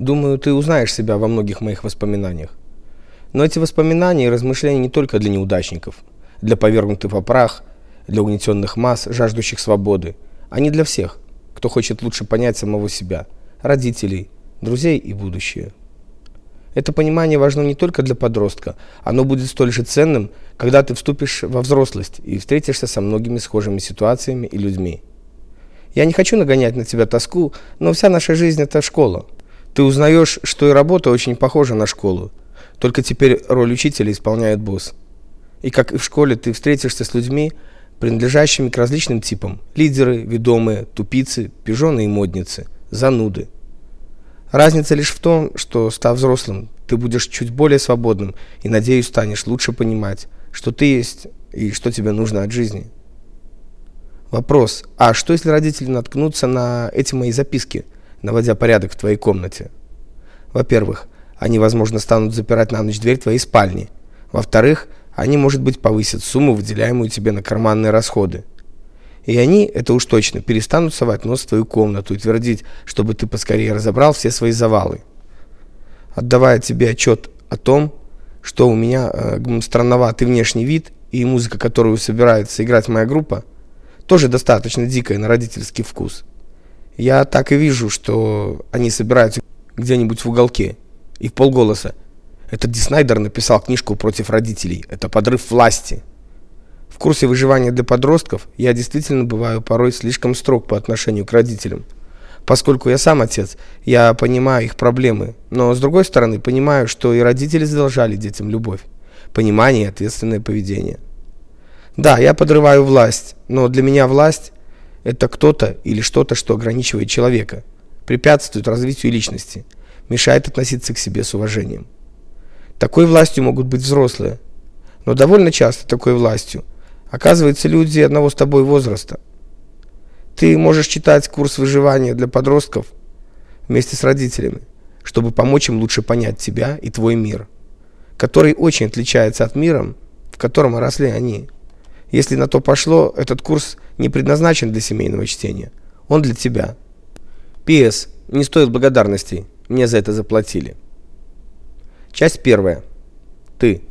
Думаю, ты узнаешь себя во многих моих воспоминаниях. Но эти воспоминания и размышления не только для неудачников, для повергнутых во прах, для угнетенных масс, жаждущих свободы. Они для всех, кто хочет лучше понять самого себя, родителей, друзей и будущее. Это понимание важно не только для подростка, оно будет столь же ценным, когда ты вступишь во взрослость и встретишься со многими схожими ситуациями и людьми. Я не хочу нагонять на тебя тоску, но вся наша жизнь это школа. Ты узнаешь, что и работа очень похожа на школу. Только теперь роль учителя исполняет босс. И как и в школе, ты встретишься с людьми, принадлежащими к различным типам: лидеры, ведомые, тупицы, пижоны и модницы, зануды. Разница лишь в том, что став взрослым, ты будешь чуть более свободным и, надеюсь, станешь лучше понимать, что ты есть и что тебе нужно от жизни. Вопрос: а что если родители наткнутся на эти мои записки, наводя порядок в твоей комнате? Во-первых, они, возможно, станут запирать на ночь дверь твоей спальни. Во-вторых, они, может быть, повысят сумму, выделяемую тебе на карманные расходы. И они, это уж точно, перестанут совать нос в твою комнату и твердить, чтобы ты поскорее разобрал все свои завалы. Отдавая тебе отчет о том, что у меня э, странноватый внешний вид и музыка, которую собирается играть моя группа, тоже достаточно дикая на родительский вкус. Я так и вижу, что они собираются где-нибудь в уголке и в полголоса. Этот Ди Снайдер написал книжку против родителей. Это подрыв власти курсе выживания для подростков я действительно бываю порой слишком строг по отношению к родителям. Поскольку я сам отец, я понимаю их проблемы, но с другой стороны, понимаю, что и родители задолжали детям любовь, понимание и ответственное поведение. Да, я подрываю власть, но для меня власть это кто-то или что-то, что ограничивает человека, препятствует развитию личности, мешает относиться к себе с уважением. Такой властью могут быть взрослые, но довольно часто такой властью Оказывается, люди одного с тобой возраста. Ты можешь читать курс выживания для подростков вместе с родителями, чтобы помочь им лучше понять тебя и твой мир, который очень отличается от мира, в котором росли они. Если на то пошло, этот курс не предназначен для семейного чтения. Он для тебя. П.С. Не стоит благодарностей. Мне за это заплатили. Часть первая. Ты.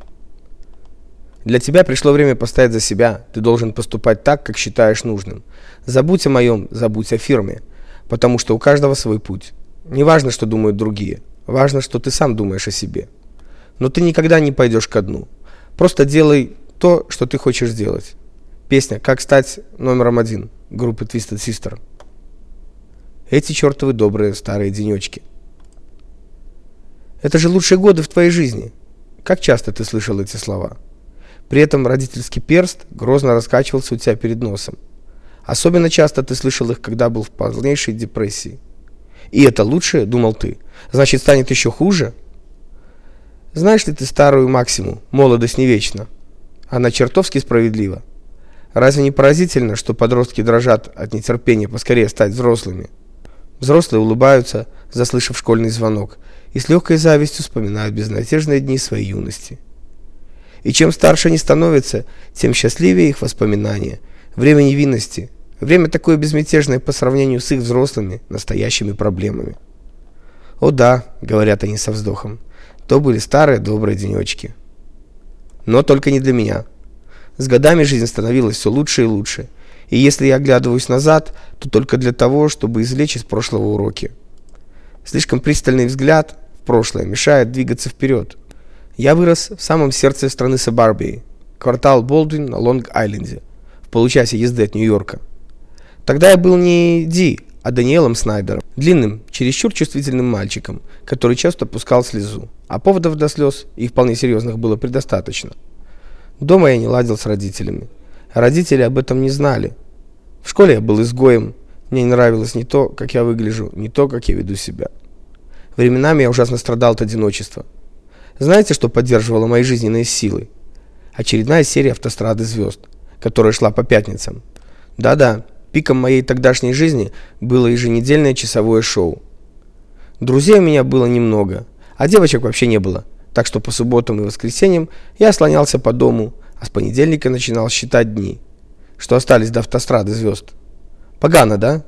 Для тебя пришло время постоять за себя. Ты должен поступать так, как считаешь нужным. Забудь о моем, забудь о фирме, потому что у каждого свой путь. Не важно, что думают другие. Важно, что ты сам думаешь о себе. Но ты никогда не пойдешь ко дну. Просто делай то, что ты хочешь сделать. Песня Как стать номером один группы Twisted Sister. Эти чертовы добрые старые денечки. Это же лучшие годы в твоей жизни. Как часто ты слышал эти слова? При этом родительский перст грозно раскачивался у тебя перед носом. Особенно часто ты слышал их, когда был в полнейшей депрессии. И это лучше, думал ты. Значит, станет еще хуже? Знаешь ли ты старую максиму: молодость не вечна? Она чертовски справедлива. Разве не поразительно, что подростки дрожат от нетерпения поскорее стать взрослыми? Взрослые улыбаются, заслышав школьный звонок, и с легкой завистью вспоминают безнадежные дни своей юности. И чем старше они становятся, тем счастливее их воспоминания. Время невинности, время такое безмятежное по сравнению с их взрослыми, настоящими проблемами. О да, говорят они со вздохом. То были старые добрые денечки. Но только не для меня. С годами жизнь становилась все лучше и лучше. И если я оглядываюсь назад, то только для того, чтобы извлечь из прошлого уроки. Слишком пристальный взгляд в прошлое мешает двигаться вперед. Я вырос в самом сердце страны Сабарбии, квартал Болдвин на Лонг-Айленде, в получасе езды от Нью-Йорка. Тогда я был не Ди, а Даниэлом Снайдером, длинным, чересчур чувствительным мальчиком, который часто пускал слезу. А поводов для слез, и вполне серьезных, было предостаточно. Дома я не ладил с родителями. Родители об этом не знали. В школе я был изгоем. Мне не нравилось ни то, как я выгляжу, ни то, как я веду себя. Временами я ужасно страдал от одиночества. Знаете, что поддерживало мои жизненные силы? Очередная серия автострады звезд, которая шла по пятницам. Да-да, пиком моей тогдашней жизни было еженедельное часовое шоу. Друзей у меня было немного, а девочек вообще не было. Так что по субботам и воскресеньям я слонялся по дому, а с понедельника начинал считать дни, что остались до автострады звезд. Погано, да?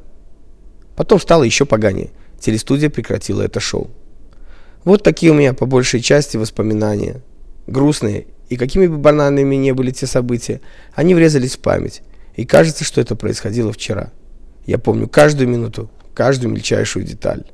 Потом стало еще поганее. Телестудия прекратила это шоу. Вот такие у меня по большей части воспоминания. Грустные, и какими бы банальными ни были те события, они врезались в память. И кажется, что это происходило вчера. Я помню каждую минуту, каждую мельчайшую деталь.